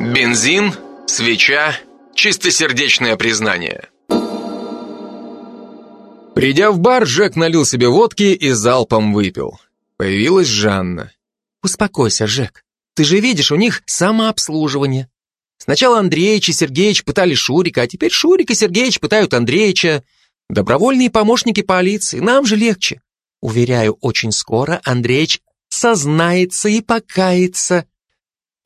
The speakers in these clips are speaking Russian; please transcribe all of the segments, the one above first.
Бензин, свеча, чистосердечное признание. Придя в бар, Джек налил себе водки и залпом выпил. Появилась Жанна. «Успокойся, Жек. Ты же видишь, у них самообслуживание. Сначала Андреич и Сергеич пытали Шурика, а теперь Шурик и Сергеич пытают Андреича. Добровольные помощники полиции, нам же легче. Уверяю, очень скоро Андреич сознается и покается.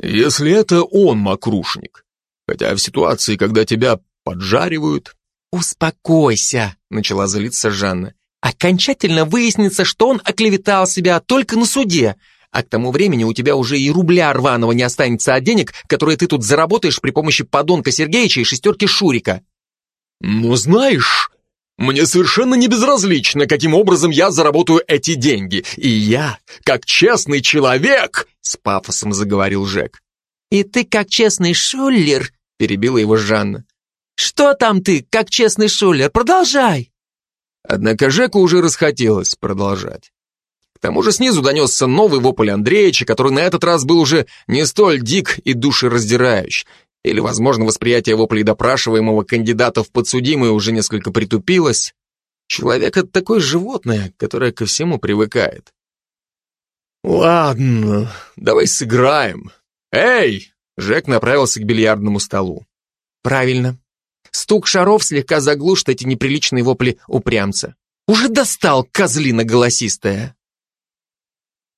Если это он мокрушник. Хотя в ситуации, когда тебя поджаривают... Успокойся, начала злиться Жанна. Окончательно выяснится, что он оклеветал себя только на суде, а к тому времени у тебя уже и рубля рваного не останется от денег, которые ты тут заработаешь при помощи подонка Сергеича и шестерки Шурика. Ну, знаешь, мне совершенно не безразлично, каким образом я заработаю эти деньги. И я, как честный человек, с пафосом заговорил Жек. И ты, как честный шулер, перебила его Жанна. Что там ты, как честный шулер? Продолжай. Однако Жеку уже расхотелось продолжать. К тому же снизу донесся новый вопль Андреевича, который на этот раз был уже не столь дик и душераздирающий. Или, возможно, восприятие воплей допрашиваемого кандидата в подсудимые уже несколько притупилось. Человек — это такое животное, которое ко всему привыкает. «Ладно, давай сыграем. Эй!» Жек направился к бильярдному столу. «Правильно. Стук шаров слегка заглушит эти неприличные вопли упрямца. Уже достал, козлина голосистая!»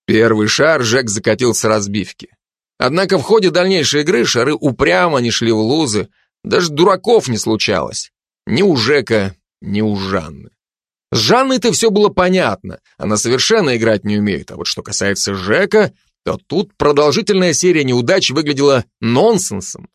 Первый шар Жек закатил с разбивки. Однако в ходе дальнейшей игры шары упрямо не шли в лузы, даже дураков не случалось. Ни у Жека, ни у Жанны. С Жанной-то все было понятно, она совершенно играть не умеет, а вот что касается Жека, то тут продолжительная серия неудач выглядела нонсенсом.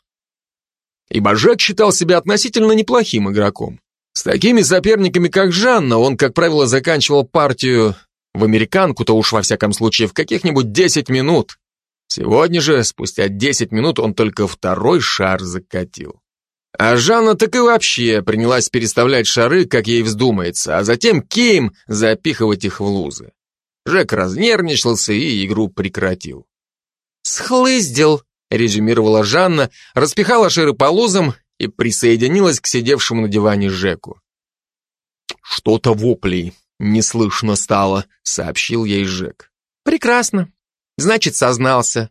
Ибо Жек считал себя относительно неплохим игроком. С такими соперниками, как Жанна, он, как правило, заканчивал партию в американку-то уж во всяком случае в каких-нибудь 10 минут. Сегодня же, спустя 10 минут, он только второй шар закатил. А Жанна так и вообще принялась переставлять шары, как ей вздумается, а затем Кейм запихивать их в лузы. Жек разнервничался и игру прекратил. «Схлыздил», — резюмировала Жанна, распихала шары по лузам и присоединилась к сидевшему на диване Жеку. «Что-то воплей не слышно стало», — сообщил ей Жек. «Прекрасно. Значит, сознался.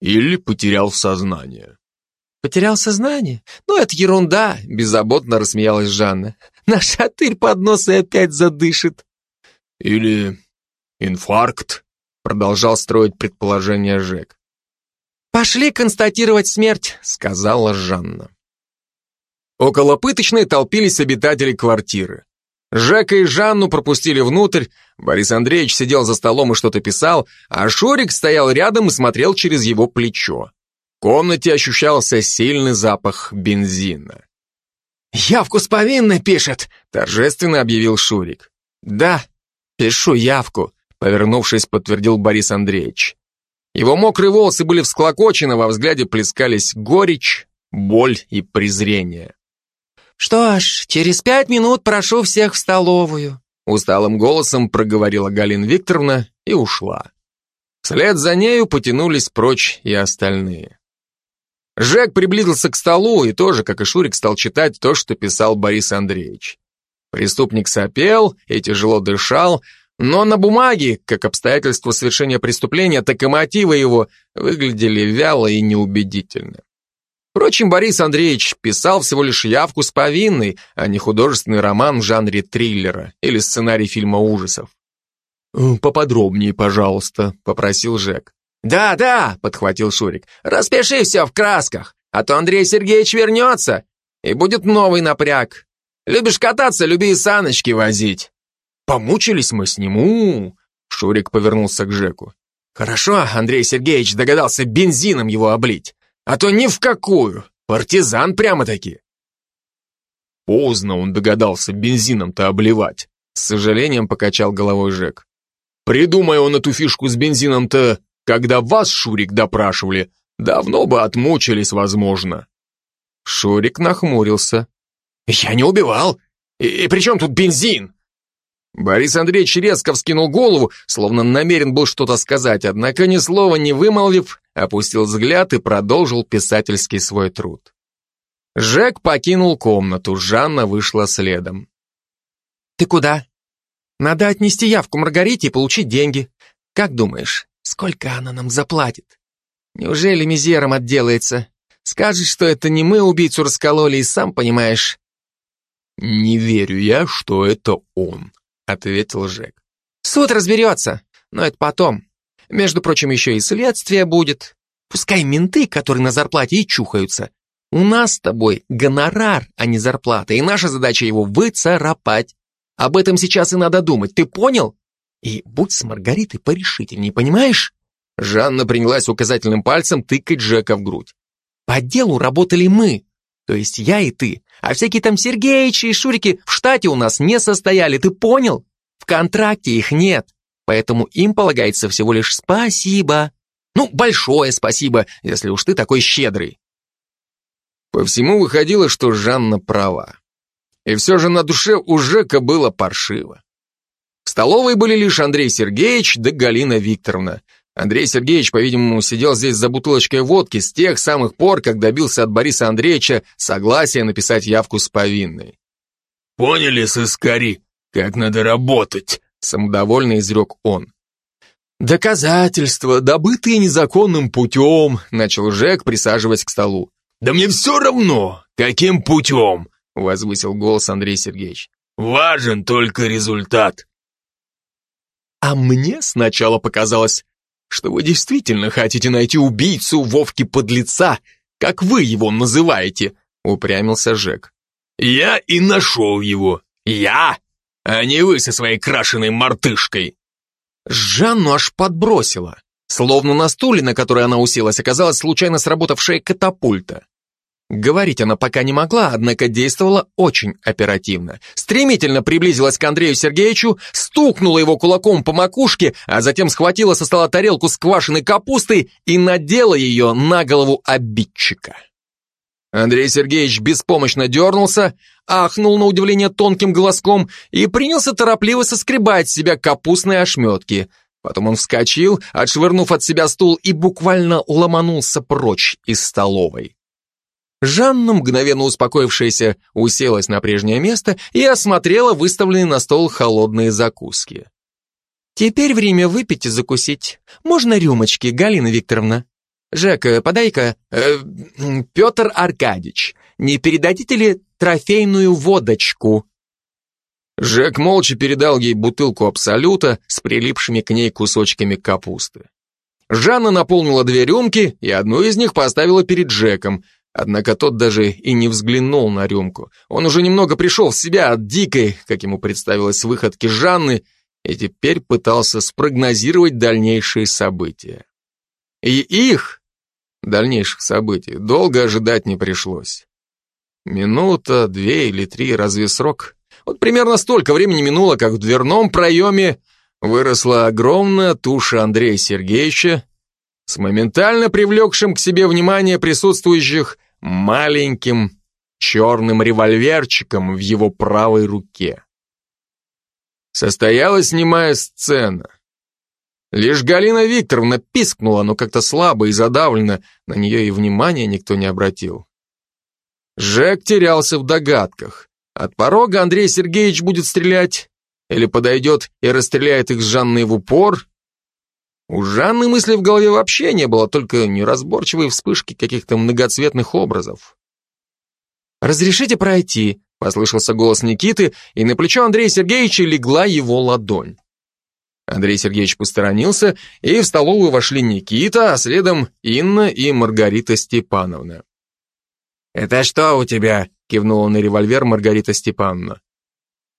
Или потерял сознание. Потерял сознание? Ну, это ерунда, беззаботно рассмеялась Жанна. Наш шатырь под нос и опять задышит. Или инфаркт, продолжал строить предположение Жек. «Пошли констатировать смерть», — сказала Жанна. Около пыточной толпились обитатели квартиры. Жека и Жанну пропустили внутрь, Борис Андреевич сидел за столом и что-то писал, а Шурик стоял рядом и смотрел через его плечо. В комнате ощущался сильный запах бензина. «Явку с повинной пишет», — торжественно объявил Шурик. «Да, пишу явку», — повернувшись, подтвердил Борис Андреевич. Его мокрые волосы были всклокочены, во взгляде плескались горечь, боль и презрение. «Что ж, через пять минут прошу всех в столовую», усталым голосом проговорила Галина Викторовна и ушла. Вслед за нею потянулись прочь и остальные. Жек приблизился к столу и тоже, как и Шурик, стал читать то, что писал Борис Андреевич. Преступник сопел и тяжело дышал, но на бумаге, как обстоятельства совершения преступления, так и мотивы его выглядели вяло и неубедительно. Впрочем, Борис Андреевич писал всего лишь явку с повинной, а не художественный роман в жанре триллера или сценарий фильма ужасов. «Э, «Поподробнее, пожалуйста», — попросил Жек. «Да, да», — подхватил Шурик, — «распиши все в красках, а то Андрей Сергеевич вернется, и будет новый напряг. Любишь кататься, люби и саночки возить». «Помучились мы с ним, у, -у, -у Шурик повернулся к Жеку. «Хорошо, Андрей Сергеевич догадался бензином его облить. А то ни в какую. Партизан прямо-таки. Поздно он догадался бензином-то обливать. С сожалением покачал головой Жек. Придумай он эту фишку с бензином-то, когда вас, Шурик, допрашивали, давно бы отмучились, возможно. Шурик нахмурился. Я не убивал. И, и при чем тут бензин? Борис Андреевич резко вскинул голову, словно намерен был что-то сказать, однако ни слова не вымолвив, опустил взгляд и продолжил писательский свой труд. Жек покинул комнату, Жанна вышла следом. «Ты куда?» «Надо отнести явку Маргарите и получить деньги. Как думаешь, сколько она нам заплатит? Неужели мизером отделается? Скажет, что это не мы убийцу раскололи, и сам понимаешь». «Не верю я, что это он», — ответил Жек. «Суд разберется, но это потом. Между прочим, еще и следствие будет. Пускай менты, которые на зарплате, и чухаются. У нас с тобой гонорар, а не зарплата, и наша задача его выцарапать. Об этом сейчас и надо думать, ты понял? И будь с Маргаритой порешительней, понимаешь? Жанна принялась указательным пальцем тыкать Джека в грудь. По делу работали мы, то есть я и ты, а всякие там Сергеичи и Шурики в штате у нас не состояли, ты понял? В контракте их нет, поэтому им полагается всего лишь спасибо. Ну, большое спасибо, если уж ты такой щедрый. По всему выходило, что Жанна права. И все же на душе у Жека было паршиво. В столовой были лишь Андрей Сергеевич да Галина Викторовна. Андрей Сергеевич, по-видимому, сидел здесь за бутылочкой водки с тех самых пор, как добился от Бориса Андреевича согласия написать явку с повинной. «Поняли, сыскари, как надо работать», — самодовольно изрек он. «Доказательства, добытые незаконным путем», — начал Жек, присаживаясь к столу. «Да мне все равно, каким путем!» — возвысил голос Андрей Сергеевич. «Важен только результат». «А мне сначала показалось, что вы действительно хотите найти убийцу Вовки-подлеца, как вы его называете», — упрямился Жек. «Я и нашел его. Я, а не вы со своей крашеной мартышкой». Жанну аж подбросила. Словно на стуле, на который она уселась, оказалась случайно сработавшая катапульта. Говорить она пока не могла, однако действовала очень оперативно. Стремительно приблизилась к Андрею Сергеевичу, стукнула его кулаком по макушке, а затем схватила со стола тарелку с квашеной капустой и надела ее на голову обидчика. Андрей Сергеевич беспомощно дернулся, ахнул на удивление тонким голоском и принялся торопливо соскребать с себя капустные ошметки. Потом он вскочил, отшвырнув от себя стул и буквально ломанулся прочь из столовой. Жанна, мгновенно успокоившаяся, уселась на прежнее место и осмотрела выставленные на стол холодные закуски. «Теперь время выпить и закусить. Можно рюмочки, Галина Викторовна?» «Жека, подай-ка, э, Петр Аркадьевич, не передадите ли трофейную водочку?» Жек молча передал ей бутылку Абсолюта с прилипшими к ней кусочками капусты. Жанна наполнила две рюмки и одну из них поставила перед Джеком, Однако тот даже и не взглянул на рюмку. Он уже немного пришел в себя от дикой, как ему представилось, выходки Жанны, и теперь пытался спрогнозировать дальнейшие события. И их, дальнейших событий, долго ожидать не пришлось. Минута, две или три, разве срок? Вот примерно столько времени минуло, как в дверном проеме выросла огромная туша Андрея Сергеевича, с моментально привлекшим к себе внимание присутствующих маленьким черным револьверчиком в его правой руке. Состоялась немая сцена. Лишь Галина Викторовна пискнула, но как-то слабо и задавленно, на нее и внимания никто не обратил. Жек терялся в догадках. От порога Андрей Сергеевич будет стрелять, или подойдет и расстреляет их с Жанной в упор, у Жанны мысли в голове вообще не было, только неразборчивые вспышки каких-то многоцветных образов. «Разрешите пройти», — послышался голос Никиты, и на плечо Андрея Сергеевича легла его ладонь. Андрей Сергеевич посторонился, и в столовую вошли Никита, а следом Инна и Маргарита Степановна. «Это что у тебя?» — кивнула на револьвер Маргарита Степановна.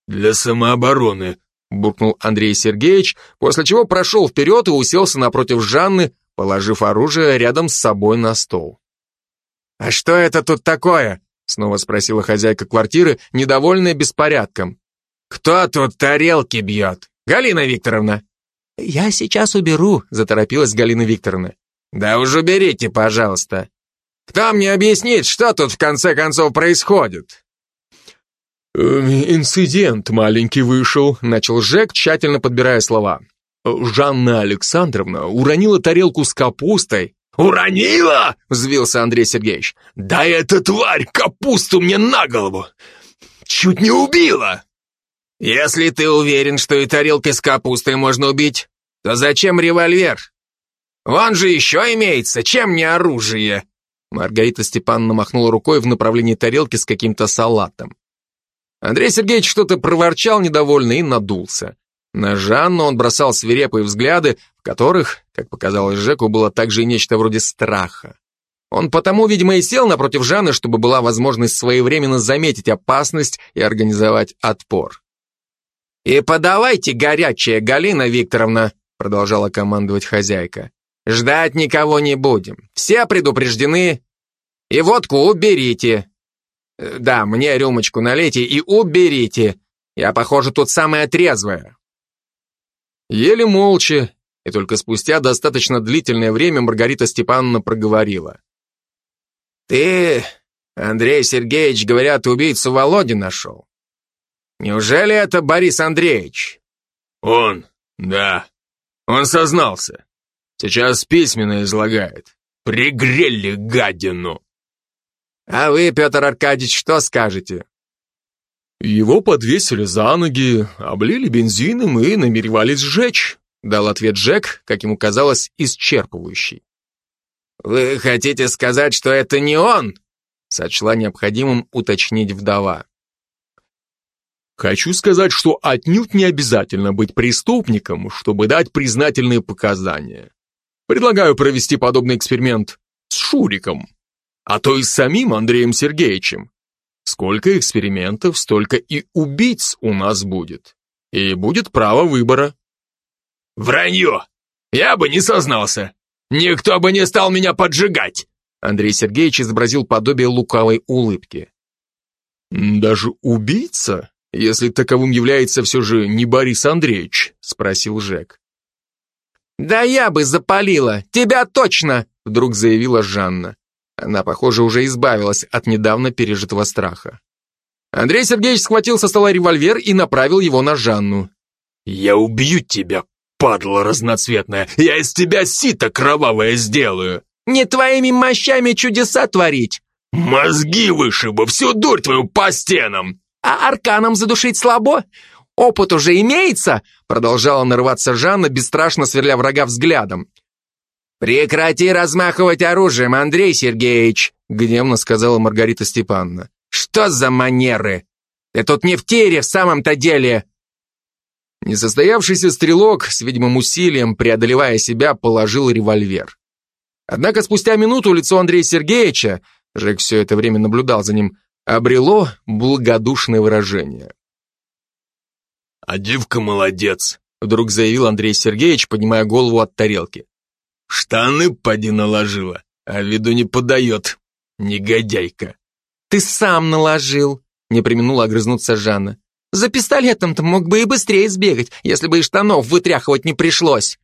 «Для самообороны», буркнул Андрей Сергеевич, после чего прошел вперед и уселся напротив Жанны, положив оружие рядом с собой на стол. «А что это тут такое?» снова спросила хозяйка квартиры, недовольная беспорядком. «Кто тут тарелки бьет? Галина Викторовна?» «Я сейчас уберу», заторопилась Галина Викторовна. «Да уж уберите, пожалуйста. Кто мне объяснит, что тут в конце концов происходит?» «Инцидент маленький вышел», — начал Жек, тщательно подбирая слова. «Жанна Александровна уронила тарелку с капустой». «Уронила?» — взвился Андрей Сергеевич. «Да эта тварь капусту мне на голову! Чуть не убила!» «Если ты уверен, что и тарелки с капустой можно убить, то зачем револьвер? Вон же еще имеется, чем не оружие?» Маргарита Степановна махнула рукой в направлении тарелки с каким-то салатом. Андрей Сергеевич что-то проворчал недовольно и надулся. На Жанну он бросал свирепые взгляды, в которых, как показалось Жеку, было также нечто вроде страха. Он потому, видимо, и сел напротив Жанны, чтобы была возможность своевременно заметить опасность и организовать отпор. «И подавайте горячее, Галина Викторовна», продолжала командовать хозяйка. «Ждать никого не будем. Все предупреждены. И водку уберите. Да, мне рюмочку налейте и уберите. Я, похоже, тут самая трезвая». Еле молча, и только спустя достаточно длительное время Маргарита Степановна проговорила. «Ты, Андрей Сергеевич, говорят, убийцу Володи нашел. Неужели это Борис Андреевич?» «Он, да. Он сознался. Сейчас письменно излагает. Пригрели гадину!» «А вы, Петр Аркадьевич, что скажете?» Его подвесили за ноги, облили бензином и намеревались сжечь, дал ответ Джек, как ему казалось, исчерпывающий. «Вы хотите сказать, что это не он?» сочла необходимым уточнить вдова. Хочу сказать, что отнюдь не обязательно быть преступником, чтобы дать признательные показания. Предлагаю провести подобный эксперимент с Шуриком, а то и самим Андреем Сергеевичем. Сколько экспериментов, столько и убийц у нас будет. И будет право выбора. Вранье! Я бы не сознался. Никто бы не стал меня поджигать. Андрей Сергеевич изобразил подобие лукавой улыбки. Даже убийца, если таковым является все же не Борис Андреевич, спросил Жек. Да я бы запалила, тебя точно, вдруг заявила Жанна. Она, похоже, уже избавилась от недавно пережитого страха. Андрей Сергеевич схватил со стола револьвер и направил его на Жанну. «Я убью тебя, падла разноцветная! Я из тебя сито кровавое сделаю!» «Не твоими мощами чудеса творить!» «Мозги вышибу, всю дурь твою по стенам!» «А арканом задушить слабо? Опыт уже имеется?» Продолжала нарываться Жанна, бесстрашно сверля врага взглядом. «Прекрати размахивать оружием, Андрей Сергеевич!» гневно сказала Маргарита Степановна. «Что за манеры? Ты тут не в тире в самом-то деле!» Несостоявшийся стрелок с видимым усилием, преодолевая себя, положил револьвер. Однако спустя минуту лицо Андрея Сергеевича, Жек все это время наблюдал за ним, обрело благодушное выражение. «А девка молодец», — вдруг заявил Андрей Сергеевич, поднимая голову от тарелки. Штаны поди наложила, а виду не подает. Негодяйка. Ты сам наложил, не применула огрызнуться Жанна. За пистолетом-то мог бы и быстрее сбегать, если бы и штанов вытряхивать не пришлось.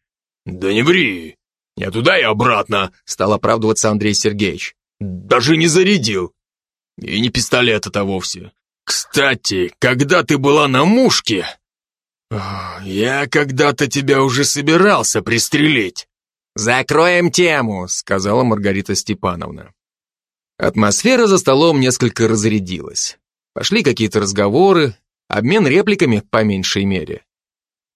Да не ври. Я туда и обратно, стал оправдываться Андрей Сергеевич. Даже не зарядил. И не пистолет это вовсе. Кстати, когда ты была на мушке, я когда-то тебя уже собирался пристрелить. «Закроем тему», — сказала Маргарита Степановна. Атмосфера за столом несколько разрядилась. Пошли какие-то разговоры, обмен репликами по меньшей мере.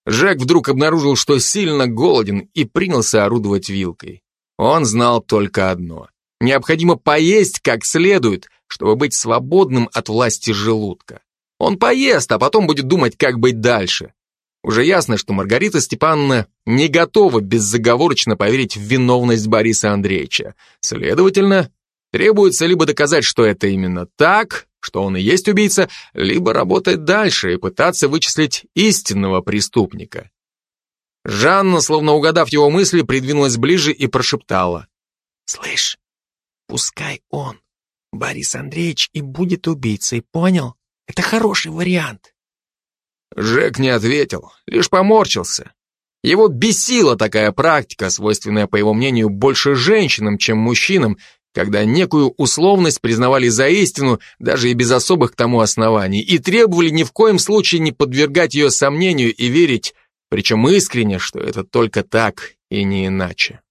Жак вдруг обнаружил, что сильно голоден и принялся орудовать вилкой. Он знал только одно. Необходимо поесть как следует, чтобы быть свободным от власти желудка. Он поест, а потом будет думать, как быть дальше. Уже ясно, что Маргарита Степановна не готова беззаговорочно поверить в виновность Бориса Андреевича. Следовательно, требуется либо доказать, что это именно так, что он и есть убийца, либо работать дальше и пытаться вычислить истинного преступника. Жанна, словно угадав его мысли, придвинулась ближе и прошептала. «Слышь, пускай он, Борис Андреевич, и будет убийцей, понял? Это хороший вариант. Жек не ответил, лишь поморщился. Его бесила такая практика, свойственная, по его мнению, больше женщинам, чем мужчинам, когда некую условность признавали за истину, даже и без особых к тому оснований, и требовали ни в коем случае не подвергать ее сомнению и верить, причем искренне, что это только так и не иначе.